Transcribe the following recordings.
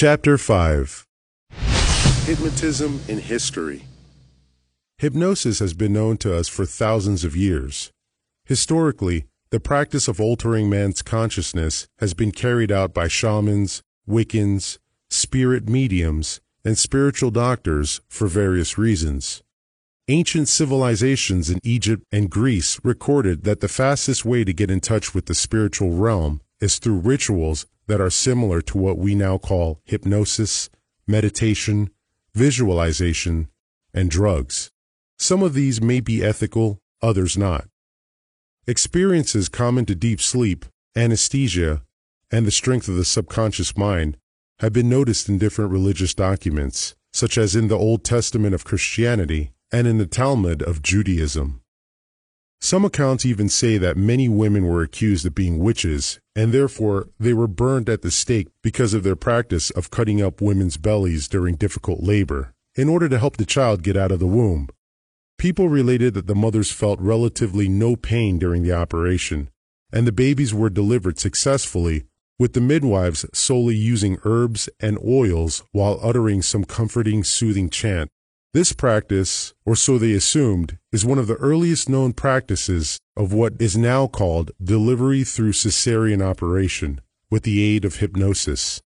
Chapter 5 Hypnotism in History Hypnosis has been known to us for thousands of years. Historically, the practice of altering man's consciousness has been carried out by shamans, Wiccans, spirit mediums, and spiritual doctors for various reasons. Ancient civilizations in Egypt and Greece recorded that the fastest way to get in touch with the spiritual realm is through rituals that are similar to what we now call hypnosis, meditation, visualization, and drugs. Some of these may be ethical, others not. Experiences common to deep sleep, anesthesia, and the strength of the subconscious mind have been noticed in different religious documents, such as in the Old Testament of Christianity and in the Talmud of Judaism. Some accounts even say that many women were accused of being witches, and therefore they were burned at the stake because of their practice of cutting up women's bellies during difficult labor, in order to help the child get out of the womb. People related that the mothers felt relatively no pain during the operation, and the babies were delivered successfully, with the midwives solely using herbs and oils while uttering some comforting, soothing chant. This practice, or so they assumed, is one of the earliest known practices of what is now called delivery through cesarean operation with the aid of hypnosis.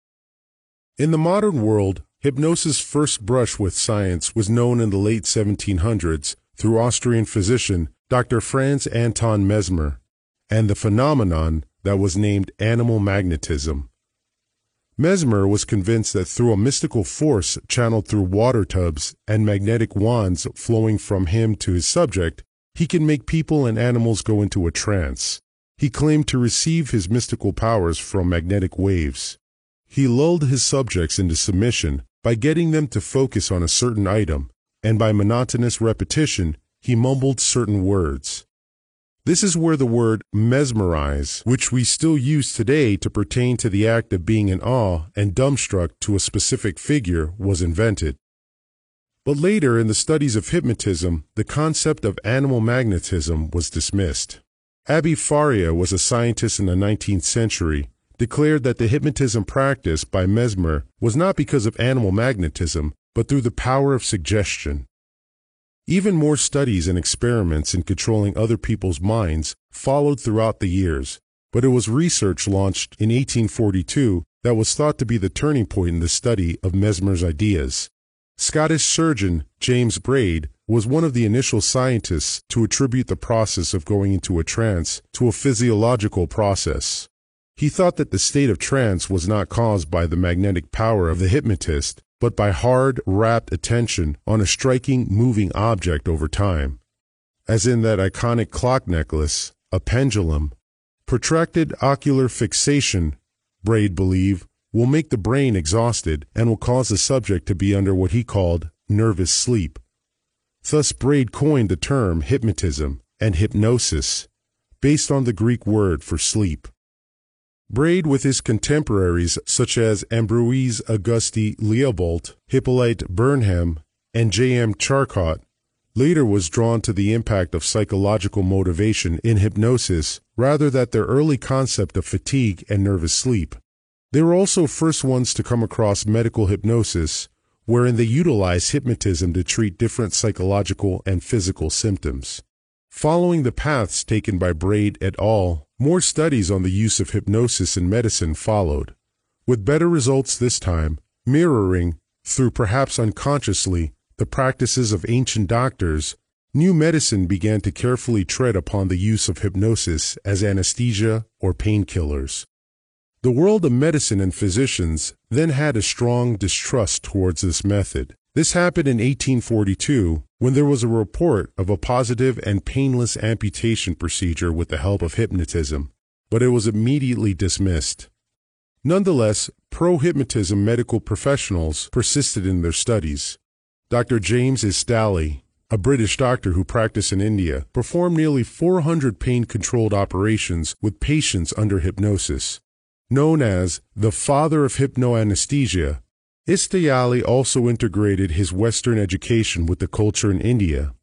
In the modern world, hypnosis' first brush with science was known in the late 1700s through Austrian physician Dr. Franz Anton Mesmer and the phenomenon that was named animal magnetism. Mesmer was convinced that through a mystical force channeled through water tubs and magnetic wands flowing from him to his subject, he can make people and animals go into a trance. He claimed to receive his mystical powers from magnetic waves. He lulled his subjects into submission by getting them to focus on a certain item, and by monotonous repetition, he mumbled certain words. This is where the word mesmerize, which we still use today to pertain to the act of being in awe and dumbstruck to a specific figure, was invented. But later in the studies of hypnotism, the concept of animal magnetism was dismissed. Abbé Faria was a scientist in the 19th century, declared that the hypnotism practiced by Mesmer was not because of animal magnetism, but through the power of suggestion. Even more studies and experiments in controlling other people's minds followed throughout the years, but it was research launched in 1842 that was thought to be the turning point in the study of Mesmer's ideas. Scottish surgeon James Braid was one of the initial scientists to attribute the process of going into a trance to a physiological process. He thought that the state of trance was not caused by the magnetic power of the hypnotist, but by hard, rapt attention on a striking, moving object over time, as in that iconic clock necklace, a pendulum. Protracted ocular fixation, Braid believed, will make the brain exhausted and will cause the subject to be under what he called nervous sleep. Thus, Braid coined the term hypnotism and hypnosis, based on the Greek word for sleep. Braid with his contemporaries such as Ambroise Auguste Liébault, Hippolyte Bernheim, and J. M. Charcot, later was drawn to the impact of psychological motivation in hypnosis rather than their early concept of fatigue and nervous sleep. They were also first ones to come across medical hypnosis, wherein they utilized hypnotism to treat different psychological and physical symptoms. Following the paths taken by Braid et al., more studies on the use of hypnosis in medicine followed, with better results this time, mirroring, through perhaps unconsciously, the practices of ancient doctors. New medicine began to carefully tread upon the use of hypnosis as anesthesia or painkillers. The world of medicine and physicians then had a strong distrust towards this method. This happened in 1842 when there was a report of a positive and painless amputation procedure with the help of hypnotism, but it was immediately dismissed. Nonetheless, pro hypnotism medical professionals persisted in their studies. Dr. James Esdaile, a British doctor who practiced in India, performed nearly 400 pain controlled operations with patients under hypnosis. Known as the father of hypnoanesthesia, Esdaile also integrated his Western education with the culture in India.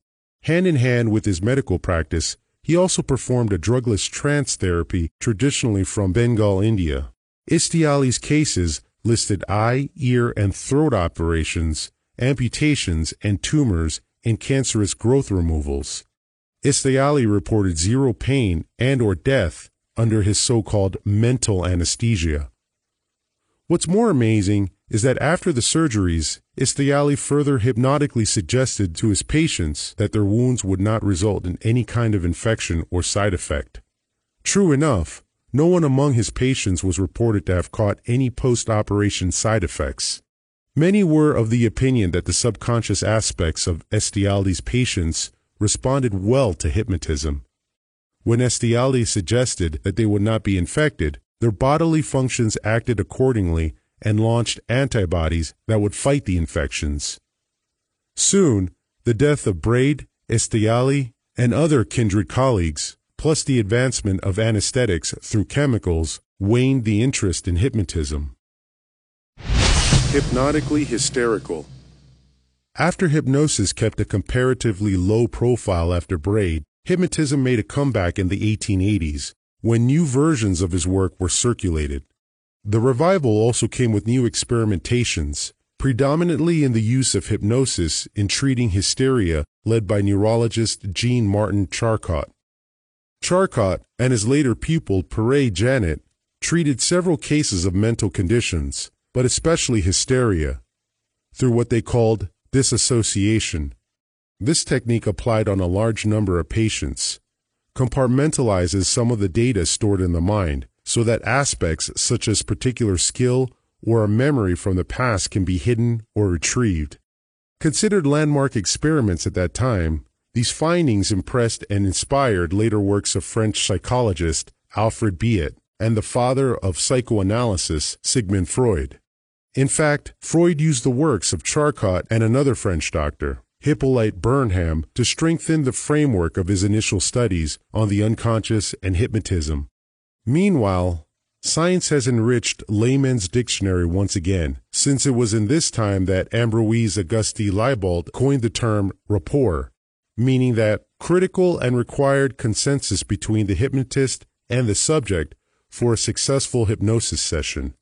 Hand in hand with his medical practice, he also performed a drugless trance therapy traditionally from Bengal, India. Esdaile's cases listed eye, ear, and throat operations, amputations, and tumors, and cancerous growth removals. Esdaile reported zero pain and or death under his so-called mental anesthesia. What's more amazing is that after the surgeries, Esdaile further hypnotically suggested to his patients that their wounds would not result in any kind of infection or side effect. True enough, no one among his patients was reported to have caught any post-operation side effects. Many were of the opinion that the subconscious aspects of Esdaile's patients responded well to hypnotism. When Esdaile suggested that they would not be infected, their bodily functions acted accordingly and launched antibodies that would fight the infections. Soon, the death of Braid, Esdaile, and other kindred colleagues, plus the advancement of anesthetics through chemicals, waned the interest in hypnotism. Hypnotically hysterical. After hypnosis kept a comparatively low profile after Braid, hypnotism made a comeback in the 1880s when new versions of his work were circulated. The revival also came with new experimentations, predominantly in the use of hypnosis in treating hysteria led by neurologist Jean Martin Charcot. Charcot and his later pupil Pierre Janet treated several cases of mental conditions, but especially hysteria, through what they called disassociation. This technique applied on a large number of patients compartmentalizes some of the data stored in the mind so that aspects such as particular skill or a memory from the past can be hidden or retrieved. Considered landmark experiments at that time, these findings impressed and inspired later works of French psychologist Alfred Binet and the father of psychoanalysis, Sigmund Freud. In fact, Freud used the works of Charcot and another French doctor, Hippolyte Bernheim to strengthen the framework of his initial studies on the unconscious and hypnotism. Meanwhile, science has enriched layman's dictionary once again, since it was in this time that Ambroise Auguste Liébault coined the term rapport, meaning that critical and required consensus between the hypnotist and the subject for a successful hypnosis session.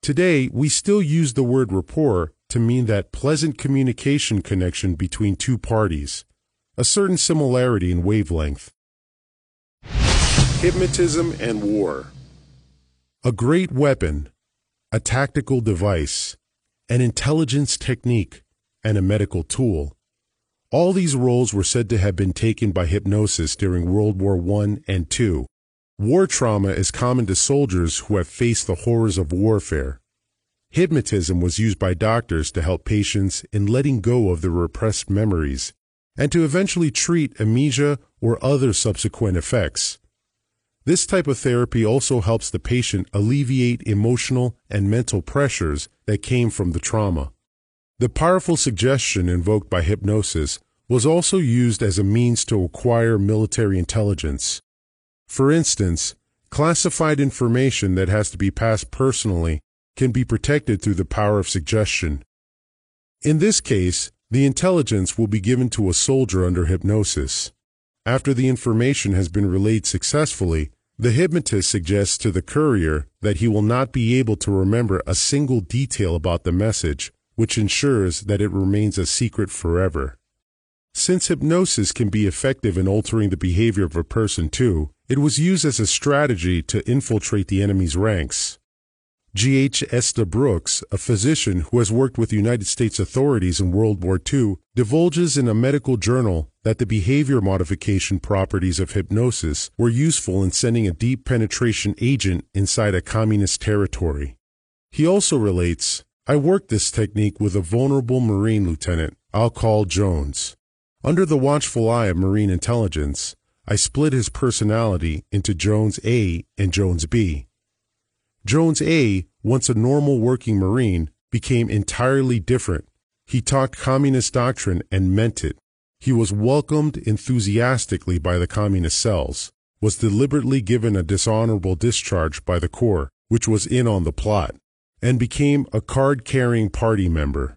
Today, we still use the word rapport to mean that pleasant communication connection between two parties, a certain similarity in wavelength. Hypnotism and war. A great weapon, a tactical device, an intelligence technique, and a medical tool. All these roles were said to have been taken by hypnosis during World War I and II. War trauma is common to soldiers who have faced the horrors of warfare. Hypnotism was used by doctors to help patients in letting go of their repressed memories and to eventually treat amnesia or other subsequent effects. This type of therapy also helps the patient alleviate emotional and mental pressures that came from the trauma. The powerful suggestion invoked by hypnosis was also used as a means to acquire military intelligence. For instance, classified information that has to be passed personally can be protected through the power of suggestion. In this case, the intelligence will be given to a soldier under hypnosis. After the information has been relayed successfully, the hypnotist suggests to the courier that he will not be able to remember a single detail about the message, which ensures that it remains a secret forever. Since hypnosis can be effective in altering the behavior of a person too, it was used as a strategy to infiltrate the enemy's ranks. G.H. Estabrooks, a physician who has worked with United States authorities in World War II, divulges in a medical journal that the behavior modification properties of hypnosis were useful in sending a deep penetration agent inside a communist territory. He also relates, I worked this technique with a vulnerable Marine lieutenant, I'll call Jones. Under the watchful eye of Marine intelligence, I split his personality into Jones A and Jones B. Jones A, once a normal working Marine, became entirely different. He talked communist doctrine and meant it. He was welcomed enthusiastically by the communist cells, was deliberately given a dishonorable discharge by the Corps, which was in on the plot, and became a card carrying party member.